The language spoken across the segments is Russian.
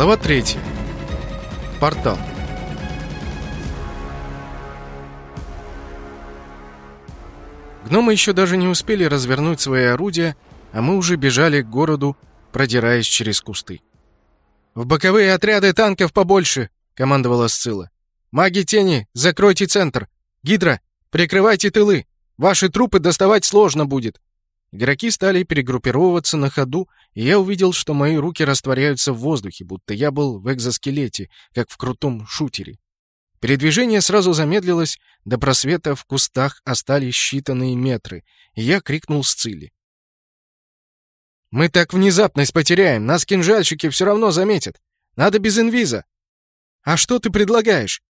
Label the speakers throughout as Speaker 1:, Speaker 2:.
Speaker 1: Глава 3. Портал. Гномы еще даже не успели развернуть свои орудия, а мы уже бежали к городу, продираясь через кусты. «В боковые отряды танков побольше!» — командовала Сцилла. «Маги тени, закройте центр! Гидра, прикрывайте тылы! Ваши трупы доставать сложно будет!» Игроки стали перегруппировываться на ходу, и я увидел, что мои руки растворяются в воздухе, будто я был в экзоскелете, как в крутом шутере. Передвижение сразу замедлилось, до просвета в кустах остались считанные метры, и я крикнул с цили. «Мы так внезапность потеряем, нас кинжальщики все равно заметят. Надо без инвиза». «А что ты предлагаешь?»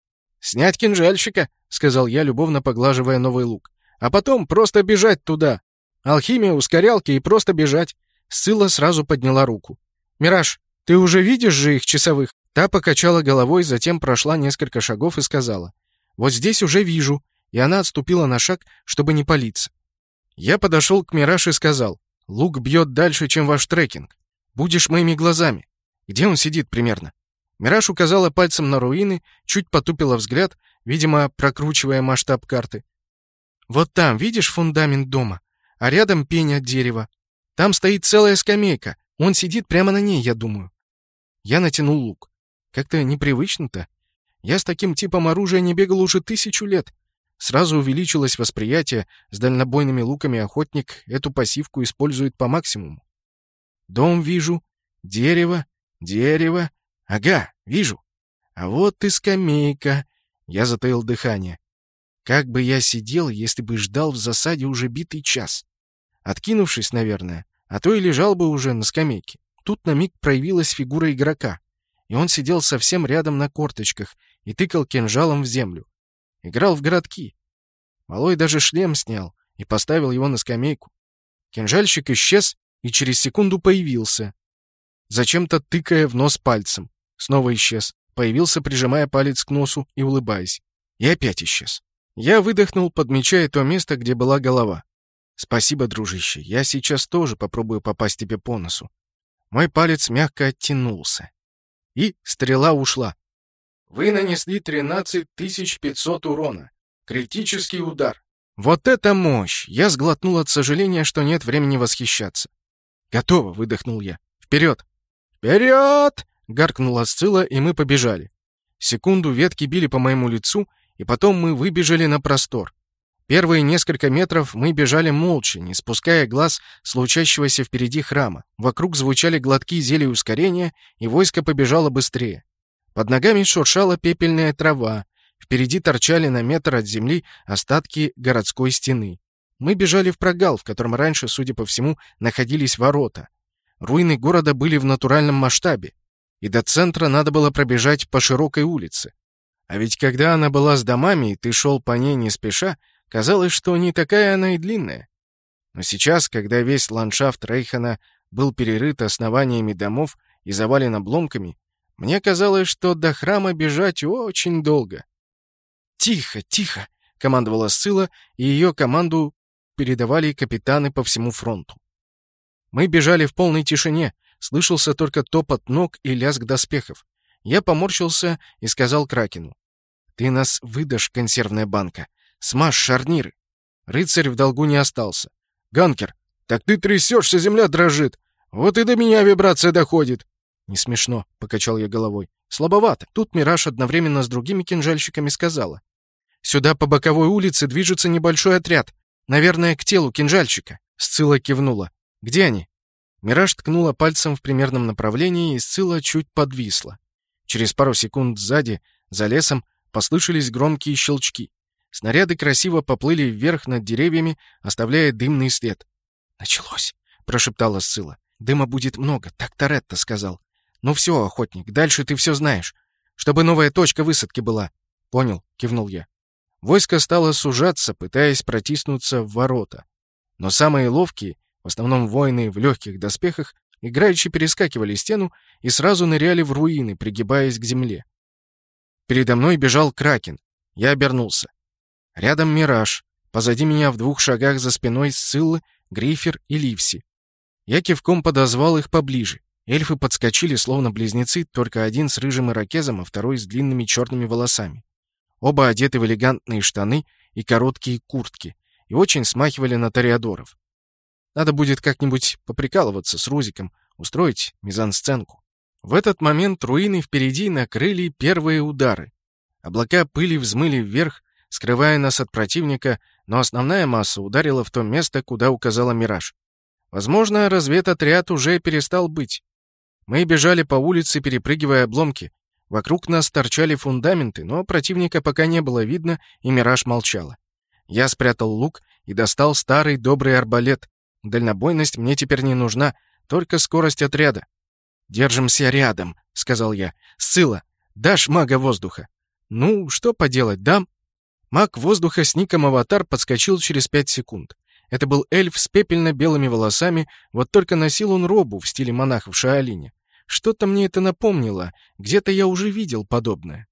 Speaker 1: «Снять кинжальщика», — сказал я, любовно поглаживая новый лук. «А потом просто бежать туда. Алхимия, ускорялки и просто бежать». Сцилла сразу подняла руку. «Мираж, ты уже видишь же их часовых?» Та покачала головой, затем прошла несколько шагов и сказала. «Вот здесь уже вижу». И она отступила на шаг, чтобы не палиться. Я подошел к Мираж и сказал. «Лук бьет дальше, чем ваш трекинг. Будешь моими глазами. Где он сидит примерно?» Мираж указала пальцем на руины, чуть потупила взгляд, видимо, прокручивая масштаб карты. «Вот там, видишь фундамент дома? А рядом пень от дерева. Там стоит целая скамейка. Он сидит прямо на ней, я думаю». Я натянул лук. Как-то непривычно-то. Я с таким типом оружия не бегал уже тысячу лет. Сразу увеличилось восприятие, с дальнобойными луками охотник эту пассивку использует по максимуму. Дом вижу, дерево, дерево. Ага, вижу. А вот и скамейка. Я затаил дыхание. Как бы я сидел, если бы ждал в засаде уже битый час? Откинувшись, наверное, а то и лежал бы уже на скамейке. Тут на миг проявилась фигура игрока, и он сидел совсем рядом на корточках и тыкал кинжалом в землю. Играл в городки. Малой даже шлем снял и поставил его на скамейку. Кинжальщик исчез и через секунду появился, зачем-то тыкая в нос пальцем. Снова исчез, появился, прижимая палец к носу и улыбаясь. И опять исчез. Я выдохнул, подмечая то место, где была голова. «Спасибо, дружище, я сейчас тоже попробую попасть тебе по носу». Мой палец мягко оттянулся. И стрела ушла. Вы нанесли 13500 урона. Критический удар. Вот это мощь! Я сглотнул от сожаления, что нет времени восхищаться. Готово, выдохнул я. Вперед! Вперед! Гаркнула Сцилла, и мы побежали. Секунду ветки били по моему лицу, и потом мы выбежали на простор. Первые несколько метров мы бежали молча, не спуская глаз с впереди храма. Вокруг звучали глотки зелья ускорения, и войско побежало быстрее. Под ногами шуршала пепельная трава, впереди торчали на метр от земли остатки городской стены. Мы бежали в прогал, в котором раньше, судя по всему, находились ворота. Руины города были в натуральном масштабе, и до центра надо было пробежать по широкой улице. А ведь когда она была с домами, и ты шел по ней не спеша, казалось, что не такая она и длинная. Но сейчас, когда весь ландшафт Рейхана был перерыт основаниями домов и завален обломками, мне казалось, что до храма бежать очень долго. «Тихо, тихо!» — командовала Сцилла, и ее команду передавали капитаны по всему фронту. Мы бежали в полной тишине, слышался только топот ног и лязг доспехов. Я поморщился и сказал Кракену. «Ты нас выдашь, консервная банка. Смажь шарниры». Рыцарь в долгу не остался. «Ганкер, так ты трясешься, земля дрожит. Вот и до меня вибрация доходит. «Не смешно», — покачал я головой. «Слабовато». Тут Мираж одновременно с другими кинжальщиками сказала. «Сюда по боковой улице движется небольшой отряд. Наверное, к телу кинжальщика». Сцилла кивнула. «Где они?» Мираж ткнула пальцем в примерном направлении, и Сцилла чуть подвисла. Через пару секунд сзади, за лесом, послышались громкие щелчки. Снаряды красиво поплыли вверх над деревьями, оставляя дымный след. «Началось», — прошептала Сцилла. «Дыма будет много, так Торетто сказал. «Ну все, охотник, дальше ты все знаешь. Чтобы новая точка высадки была». «Понял», — кивнул я. Войско стало сужаться, пытаясь протиснуться в ворота. Но самые ловкие, в основном воины в легких доспехах, играючи перескакивали стену и сразу ныряли в руины, пригибаясь к земле. Передо мной бежал Кракен. Я обернулся. Рядом Мираж. Позади меня в двух шагах за спиной Сциллы, Грифер и Ливси. Я кивком подозвал их поближе Эльфы подскочили, словно близнецы, только один с рыжим ирокезом, а второй с длинными черными волосами. Оба одеты в элегантные штаны и короткие куртки, и очень смахивали на ториадоров. Надо будет как-нибудь поприкалываться с Рузиком, устроить мизансценку. В этот момент руины впереди накрыли первые удары. Облака пыли взмыли вверх, скрывая нас от противника, но основная масса ударила в то место, куда указала Мираж. Возможно, разведотряд уже перестал быть. Мы бежали по улице, перепрыгивая обломки. Вокруг нас торчали фундаменты, но противника пока не было видно, и Мираж молчала. Я спрятал лук и достал старый добрый арбалет. Дальнобойность мне теперь не нужна, только скорость отряда. «Держимся рядом», — сказал я. «Сцилла, дашь мага воздуха?» «Ну, что поделать, дам?» Маг воздуха с ником «Аватар» подскочил через пять секунд. Это был эльф с пепельно-белыми волосами, вот только носил он робу в стиле монахов Шаолиня. Что-то мне это напомнило, где-то я уже видел подобное.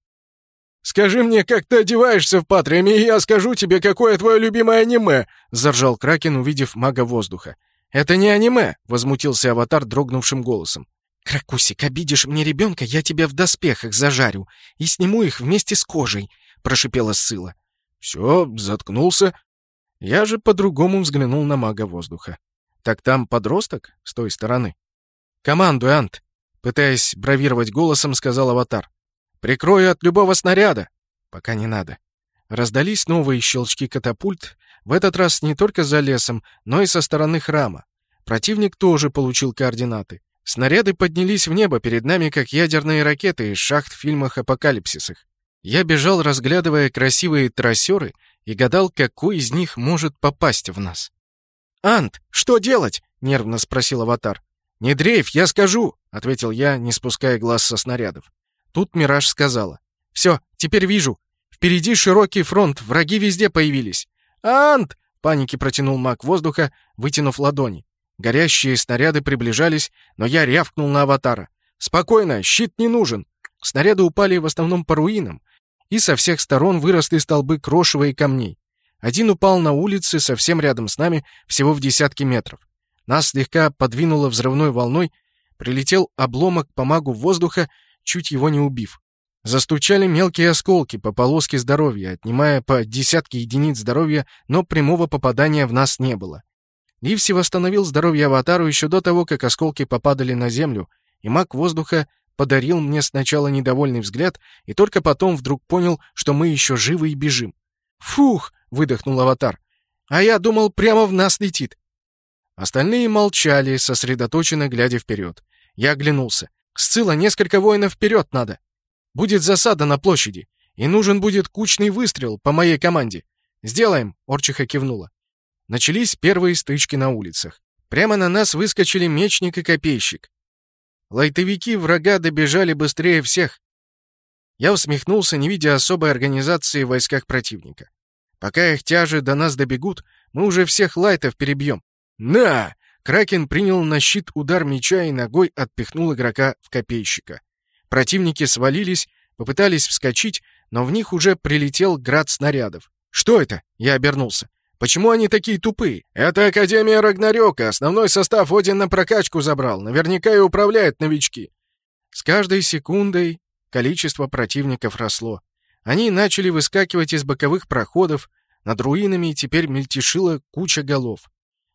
Speaker 2: «Скажи мне, как ты одеваешься в Патриаме, и я скажу тебе, какое твое любимое аниме!» — заржал Кракен, увидев мага воздуха. «Это не аниме!» — возмутился Аватар дрогнувшим голосом.
Speaker 1: «Кракусик, обидишь мне ребенка, я тебя в доспехах зажарю и сниму их вместе с кожей», — прошипела Сыла.
Speaker 2: «Все, заткнулся».
Speaker 1: Я же по-другому взглянул на мага воздуха. «Так там подросток с той стороны?» «Командуй, Ант!» — пытаясь бравировать голосом, сказал Аватар. «Прикрою от любого снаряда!» «Пока не надо». Раздались новые щелчки катапульт, в этот раз не только за лесом, но и со стороны храма. Противник тоже получил координаты. Снаряды поднялись в небо перед нами, как ядерные ракеты из шахт в фильмах апокалипсисах. Я бежал, разглядывая красивые трассеры, и гадал, какой из них может попасть в нас. «Ант, что делать?» — нервно спросил Аватар. «Не дрейф, я скажу», — ответил я, не спуская глаз со снарядов. Тут Мираж сказала. «Все, теперь вижу. Впереди широкий фронт, враги везде появились». «Ант!» — панике протянул маг воздуха, вытянув ладони. Горящие снаряды приближались, но я рявкнул на аватара. «Спокойно, щит не нужен!» Снаряды упали в основном по руинам, и со всех сторон выросли столбы крошева и камней. Один упал на улице совсем рядом с нами, всего в десятки метров. Нас слегка подвинуло взрывной волной, прилетел обломок по магу воздуха, чуть его не убив. Застучали мелкие осколки по полоске здоровья, отнимая по десятке единиц здоровья, но прямого попадания в нас не было. Ливси восстановил здоровье аватару еще до того, как осколки попадали на землю, и маг воздуха подарил мне сначала недовольный взгляд, и только потом вдруг понял, что мы еще живы и бежим. «Фух!» — выдохнул аватар. «А я думал, прямо в нас летит!» Остальные молчали, сосредоточенно глядя вперед. Я оглянулся. «Сцилла, несколько воинов вперед надо! Будет засада на площади, и нужен будет кучный выстрел по моей команде!» «Сделаем!» — Орчиха кивнула. Начались первые стычки на улицах. Прямо на нас выскочили мечник и копейщик. Лайтовики врага добежали быстрее всех. Я усмехнулся, не видя особой организации в войсках противника. Пока их тяжи до нас добегут, мы уже всех лайтов перебьем. «На!» Кракен принял на щит удар меча и ногой отпихнул игрока в копейщика. Противники свалились, попытались вскочить, но в них уже прилетел град снарядов. «Что это?» — я обернулся. Почему они такие тупые? Это Академия Рагнарёка. Основной состав Один на прокачку забрал. Наверняка и управляют новички. С каждой секундой количество противников росло. Они начали выскакивать из боковых проходов. Над руинами теперь мельтешила куча голов.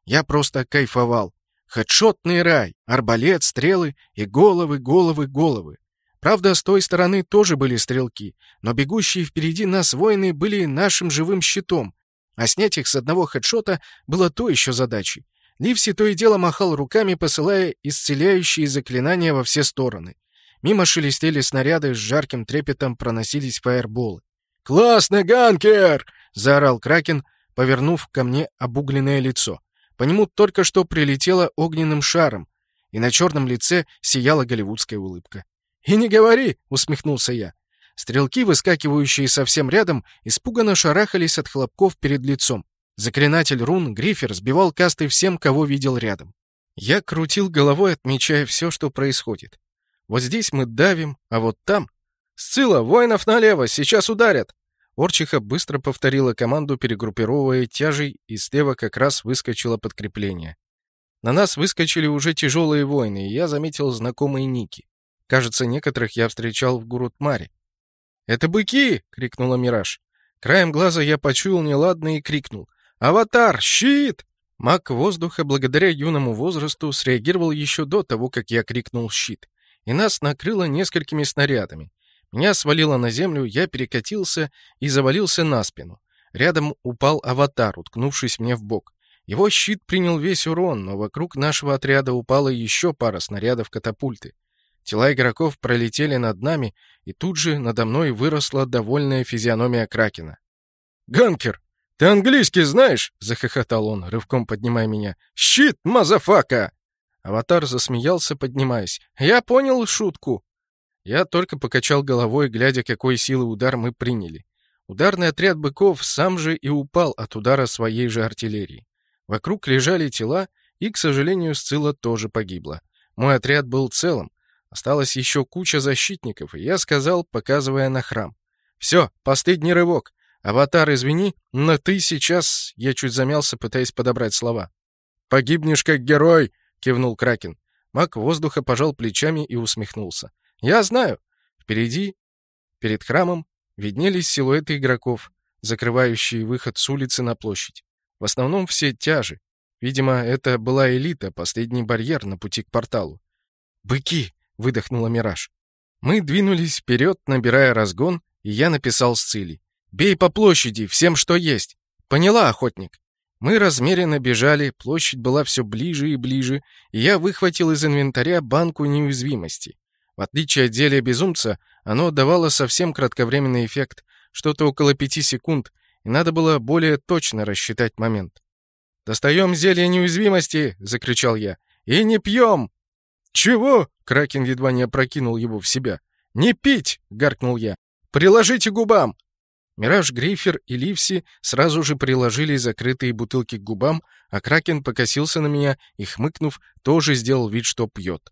Speaker 1: Я просто кайфовал. Хедшотный рай, арбалет, стрелы и головы, головы, головы. Правда, с той стороны тоже были стрелки, но бегущие впереди нас воины были нашим живым щитом — а снять их с одного хедшота было то еще задачей. Ливси то и дело махал руками, посылая исцеляющие заклинания во все стороны. Мимо шелестели снаряды, с жарким трепетом проносились фаерболы.
Speaker 2: «Классно, ганкер!»
Speaker 1: — заорал Кракен, повернув ко мне обугленное лицо. По нему только что прилетело огненным шаром, и на черном лице сияла голливудская улыбка.
Speaker 2: «И не говори!»
Speaker 1: — усмехнулся я. Стрелки, выскакивающие совсем рядом, испуганно шарахались от хлопков перед лицом. Заклинатель рун Грифер сбивал касты всем, кого видел рядом. Я крутил головой, отмечая все, что происходит. Вот здесь мы давим, а вот там... «Сцилла, воинов налево, сейчас ударят!» Орчиха быстро повторила команду, перегруппировывая тяжей, и слева как раз выскочило подкрепление. На нас выскочили уже тяжелые воины, и я заметил знакомые ники. Кажется, некоторых я встречал в Гурутмаре. «Это быки!» — крикнула Мираж. Краем глаза я почуял неладное и крикнул. «Аватар! Щит!» Маг воздуха, благодаря юному возрасту, среагировал еще до того, как я крикнул «щит», и нас накрыло несколькими снарядами. Меня свалило на землю, я перекатился и завалился на спину. Рядом упал аватар, уткнувшись мне в бок. Его щит принял весь урон, но вокруг нашего отряда упала еще пара снарядов катапульты. Тела игроков пролетели над нами, и тут же надо мной выросла довольная физиономия Кракена. «Ганкер, ты английский знаешь?» — захохотал он, рывком поднимая меня. «Щит, motherfucker!» Аватар засмеялся, поднимаясь. «Я понял шутку!» Я только покачал головой, глядя, какой силы удар мы приняли. Ударный отряд быков сам же и упал от удара своей же артиллерии. Вокруг лежали тела, и, к сожалению, Сцилла тоже погибла. Мой отряд был целым. Осталась еще куча защитников, и я сказал, показывая на храм. «Все, последний рывок. Аватар, извини, но ты сейчас...» Я чуть замялся, пытаясь подобрать слова. «Погибнешь как герой!» — кивнул Кракен. Маг воздуха пожал плечами и усмехнулся. «Я знаю. Впереди, перед храмом, виднелись силуэты игроков, закрывающие выход с улицы на площадь. В основном все тяжи. Видимо, это была элита, последний барьер на пути к порталу. «Быки!» — выдохнула Мираж. Мы двинулись вперед, набирая разгон, и я написал с цели. «Бей по площади, всем, что есть!» «Поняла, охотник!» Мы размеренно бежали, площадь была все ближе и ближе, и я выхватил из инвентаря банку неуязвимости. В отличие от зелья безумца, оно давало совсем кратковременный эффект, что-то около пяти секунд, и надо было более точно рассчитать момент. «Достаем зелье неуязвимости!» — закричал я. «И не пьем!» «Чего?» — Кракен едва не опрокинул его в себя. «Не пить!» — гаркнул я. «Приложите губам!» Мираж, Грифер и Ливси сразу же приложили закрытые бутылки к губам, а Кракен покосился на меня и, хмыкнув, тоже сделал вид, что пьет.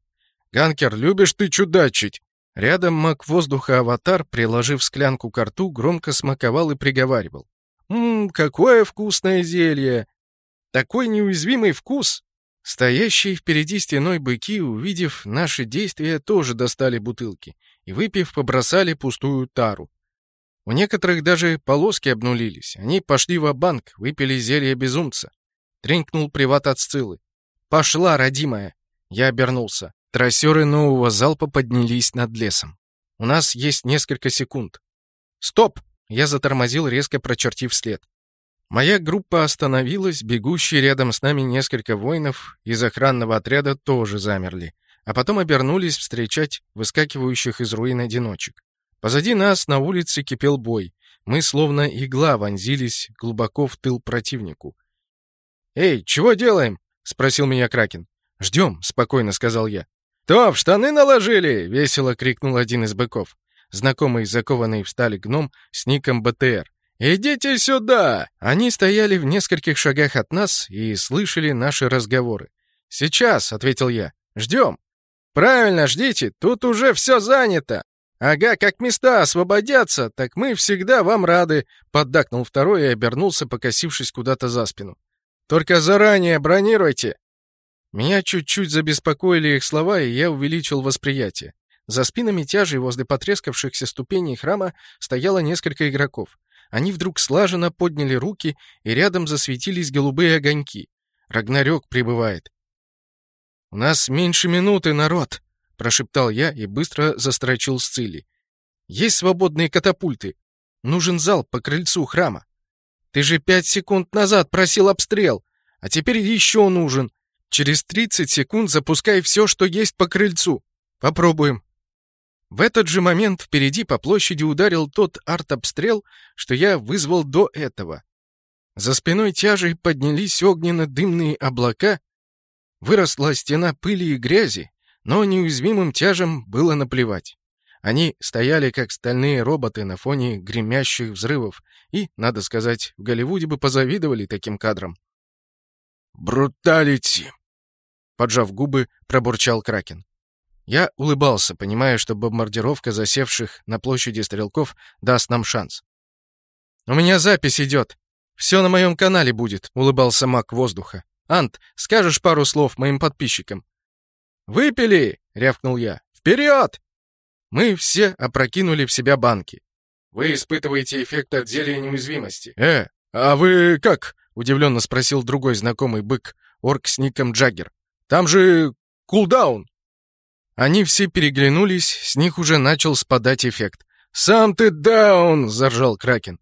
Speaker 1: «Ганкер, любишь ты чудачить?» Рядом маг воздуха Аватар, приложив склянку к рту, громко смаковал и приговаривал. «Ммм, какое вкусное зелье! Такой неуязвимый вкус!» Стоящие впереди стеной быки, увидев наши действия, тоже достали бутылки и, выпив, побросали пустую тару. У некоторых даже полоски обнулились. Они пошли в банк выпили зелье безумца. Тренькнул приват от Сциллы. «Пошла, родимая!» Я обернулся. Трассеры нового залпа поднялись над лесом. «У нас есть несколько секунд». «Стоп!» Я затормозил, резко прочертив след. Моя группа остановилась, бегущие рядом с нами несколько воинов из охранного отряда тоже замерли, а потом обернулись встречать выскакивающих из руин одиночек. Позади нас на улице кипел бой. Мы словно игла вонзились глубоко в тыл противнику. «Эй, чего делаем?» — спросил меня Кракен. «Ждем», — спокойно сказал я. «То, в штаны наложили!» — весело крикнул один из быков знакомый закованный в сталь гном с ником БТР. «Идите сюда!» Они стояли в нескольких шагах от нас и слышали наши разговоры. «Сейчас», — ответил я, — «ждем». «Правильно, ждите, тут уже все занято». «Ага, как места освободятся, так мы всегда вам рады», — поддакнул второй и обернулся, покосившись куда-то за спину. «Только заранее бронируйте». Меня чуть-чуть забеспокоили их слова, и я увеличил восприятие. За спинами тяжей возле потрескавшихся ступеней храма стояло несколько игроков. Они вдруг слаженно подняли руки, и рядом засветились голубые огоньки. Рагнарёк прибывает. «У нас меньше минуты, народ!» — прошептал я и быстро застрочил Сцилли. «Есть свободные катапульты. Нужен зал по крыльцу храма. Ты же пять секунд назад просил обстрел, а теперь еще нужен. Через тридцать секунд запускай все, что есть по крыльцу. Попробуем». В этот же момент впереди по площади ударил тот артобстрел, что я вызвал до этого. За спиной тяжей поднялись огненно-дымные облака, выросла стена пыли и грязи, но неуязвимым тяжем было наплевать. Они стояли как стальные роботы на фоне гремящих взрывов, и, надо сказать, в Голливуде бы позавидовали таким кадрам. «Бруталити!» Поджав губы, пробурчал Кракен. Я улыбался, понимая, что бомбардировка засевших на площади стрелков даст нам шанс. «У меня запись идет. Все на моем канале будет», — улыбался маг воздуха. Ант, скажешь пару слов моим подписчикам?»
Speaker 2: «Выпили!» — рявкнул я. «Вперед!»
Speaker 1: Мы все опрокинули в себя банки.
Speaker 2: «Вы испытываете эффект от зелья неуязвимости». «Э, а вы как?» — удивленно спросил другой знакомый бык, орк с ником Джаггер. «Там же кулдаун!»
Speaker 1: Они все переглянулись, с них уже начал спадать эффект.
Speaker 2: «Сам ты даун!» — заржал Кракен.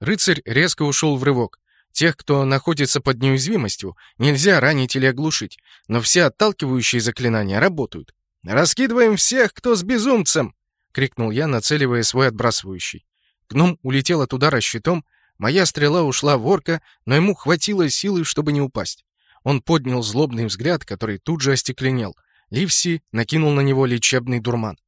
Speaker 1: Рыцарь резко ушел в рывок. Тех, кто находится под неуязвимостью, нельзя ранить или оглушить, но все отталкивающие заклинания работают. «Раскидываем всех, кто с безумцем!» — крикнул я, нацеливая свой отбрасывающий. Гном улетел от удара щитом, моя стрела ушла в орка, но ему хватило силы, чтобы не упасть. Он поднял злобный взгляд, который тут же остекленел. Ливси накинул на него лечебный дурман.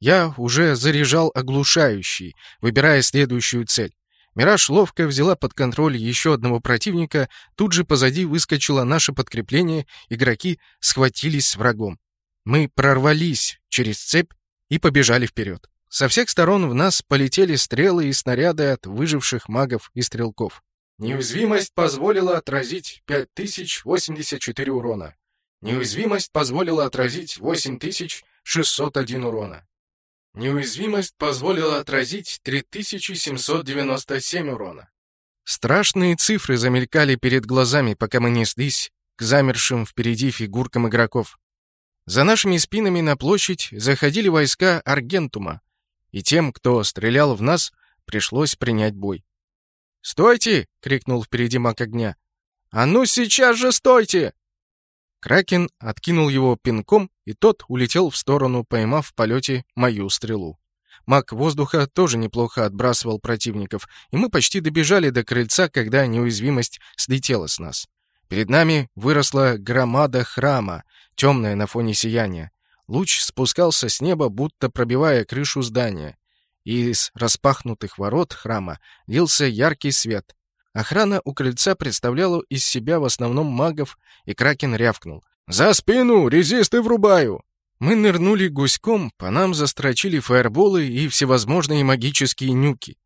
Speaker 1: Я уже заряжал оглушающий, выбирая следующую цель. Мираж ловко взяла под контроль еще одного противника, тут же позади выскочило наше подкрепление, игроки схватились с врагом. Мы прорвались через цепь и побежали вперед. Со всех сторон в нас полетели стрелы и снаряды от выживших магов и стрелков.
Speaker 2: Неуязвимость позволила отразить 5084 урона. Неуязвимость позволила отразить 8601 урона. Неуязвимость позволила отразить 3797 урона.
Speaker 1: Страшные цифры замелькали перед глазами, пока мы неслись к замершим впереди фигуркам игроков. За нашими спинами на площадь заходили войска Аргентума, и тем, кто стрелял в нас, пришлось принять бой.
Speaker 2: «Стойте!» — крикнул впереди маг огня. «А ну сейчас же стойте!»
Speaker 1: Кракен откинул его пинком, и тот улетел в сторону, поймав в полете мою стрелу. Маг воздуха тоже неплохо отбрасывал противников, и мы почти добежали до крыльца, когда неуязвимость слетела с нас. Перед нами выросла громада храма, темная на фоне сияния. Луч спускался с неба, будто пробивая крышу здания. И из распахнутых ворот храма лился яркий свет. Охрана у крыльца представляла из себя в основном магов, и Кракен рявкнул. «За спину! Резисты врубаю!» Мы нырнули гуськом, по нам застрочили фаерболы и всевозможные магические нюки.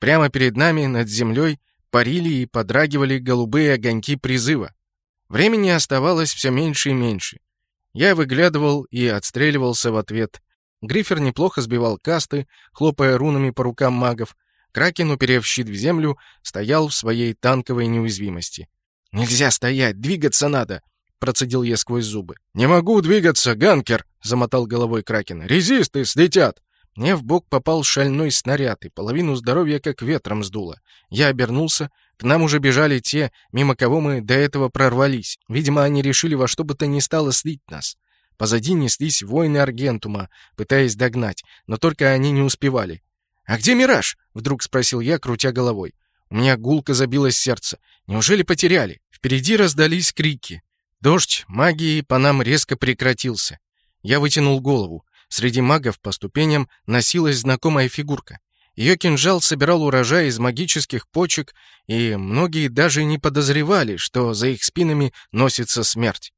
Speaker 1: Прямо перед нами, над землей, парили и подрагивали голубые огоньки призыва. Времени оставалось все меньше и меньше. Я выглядывал и отстреливался в ответ. Грифер неплохо сбивал касты, хлопая рунами по рукам магов. Кракен, уперев щит в землю, стоял в своей танковой неуязвимости. «Нельзя стоять, двигаться надо!» — процедил я сквозь зубы.
Speaker 2: «Не могу двигаться, ганкер!» — замотал головой Кракен. «Резисты слетят!»
Speaker 1: Мне в бок попал шальной снаряд, и половину здоровья как ветром сдуло. Я обернулся. К нам уже бежали те, мимо кого мы до этого прорвались. Видимо, они решили во что бы то ни стало слить нас. Позади неслись воины Аргентума, пытаясь догнать, но только они не успевали. «А где Мираж?» — вдруг спросил я, крутя головой. У меня гулко забилось сердце. Неужели потеряли? Впереди раздались крики. Дождь магии по нам резко прекратился. Я вытянул голову. Среди магов по ступеням носилась знакомая фигурка. Ее кинжал собирал урожай из магических почек, и многие даже не подозревали, что за их спинами носится смерть.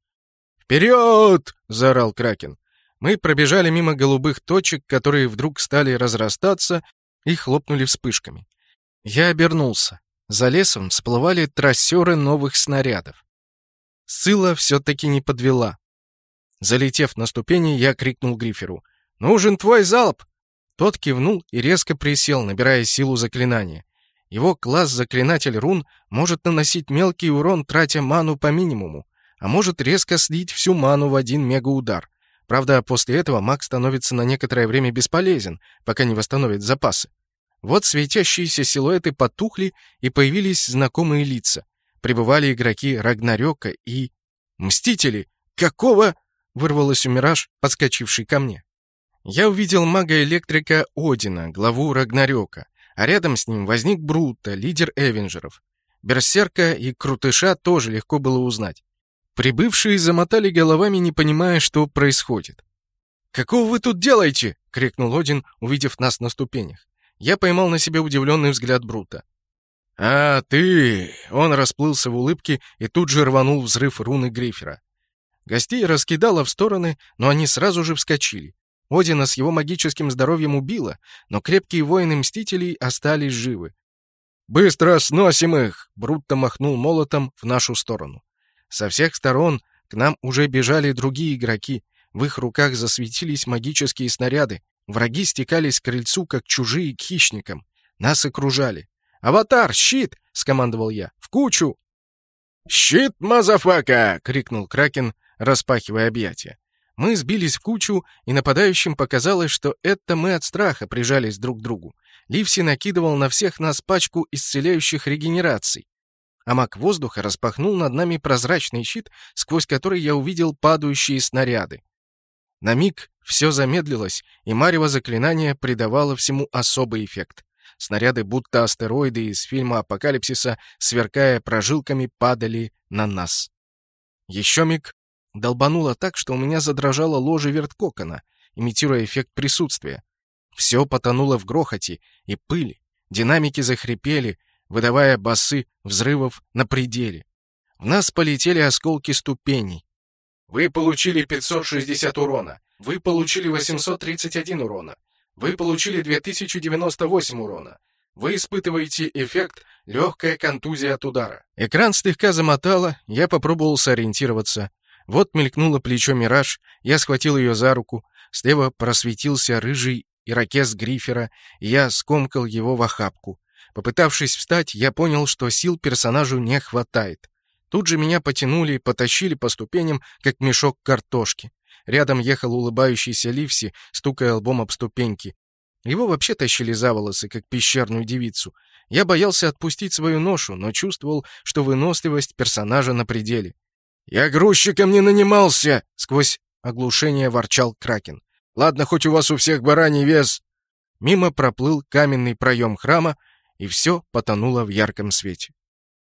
Speaker 2: «Вперед!» — заорал Кракен.
Speaker 1: Мы пробежали мимо голубых точек, которые вдруг стали разрастаться и хлопнули вспышками. Я обернулся. За лесом всплывали трассеры новых снарядов. Сыла все-таки не подвела. Залетев на ступени, я крикнул Гриферу. «Нужен твой залп!» Тот кивнул и резко присел, набирая силу заклинания. Его класс заклинатель рун может наносить мелкий урон, тратя ману по минимуму, а может резко слить всю ману в один мегаудар. Правда, после этого маг становится на некоторое время бесполезен, пока не восстановит запасы. Вот светящиеся силуэты потухли, и появились знакомые лица. Прибывали игроки Рагнарёка и... «Мстители! Какого?» — вырвалось у Мираж, подскочивший ко мне. Я увидел мага-электрика Одина, главу Рагнарёка, а рядом с ним возник Брута, лидер Эвенджеров. Берсерка и Крутыша тоже легко было узнать. Прибывшие замотали головами, не понимая, что происходит. «Какого вы тут делаете?» — крикнул Один, увидев нас на ступенях. Я поймал на себе удивленный взгляд Брута.
Speaker 2: «А, ты!» — он расплылся в улыбке и тут же рванул взрыв руны Грифера.
Speaker 1: Гостей раскидало в стороны, но они сразу же вскочили. Одина с его магическим здоровьем убило, но крепкие воины Мстителей остались живы.
Speaker 2: «Быстро сносим их!» — Брутто махнул молотом в нашу сторону.
Speaker 1: Со всех сторон к нам уже бежали другие игроки. В их руках засветились магические снаряды. Враги стекались к крыльцу, как чужие к хищникам. Нас окружали. «Аватар, щит!» — скомандовал я. «В кучу!»
Speaker 2: «Щит, motherfucker!»
Speaker 1: — крикнул Кракен, распахивая объятия. Мы сбились в кучу, и нападающим показалось, что это мы от страха прижались друг к другу. Ливси накидывал на всех нас пачку исцеляющих регенераций. А маг воздуха распахнул над нами прозрачный щит, сквозь который я увидел падающие снаряды. На миг все замедлилось, и марево заклинания придавало всему особый эффект. Снаряды, будто астероиды из фильма «Апокалипсиса», сверкая прожилками, падали на нас. Еще миг долбануло так, что у меня задрожало ложе верткокона, имитируя эффект присутствия. Все потонуло в грохоте и пыли. Динамики захрипели, выдавая басы взрывов на пределе. В нас полетели осколки ступеней. Вы получили 560 урона. Вы получили 831 урона. Вы получили 2098 урона. Вы испытываете эффект легкая контузия от удара. Экран слегка замотало, я попробовал сориентироваться. Вот мелькнуло плечо Мираж, я схватил ее за руку. Слева просветился рыжий ирокез Грифера, и я скомкал его в охапку. Попытавшись встать, я понял, что сил персонажу не хватает. Тут же меня потянули и потащили по ступеням, как мешок картошки. Рядом ехал улыбающийся Ливси, стукая лбом об ступеньки. Его вообще тащили за волосы, как пещерную девицу. Я боялся отпустить свою ношу, но чувствовал, что выносливость персонажа на пределе. «Я грузчиком не нанимался!» — сквозь оглушение ворчал Кракен. «Ладно, хоть у вас у всех бараний вес!» Мимо проплыл каменный проем храма, и все потонуло в ярком свете.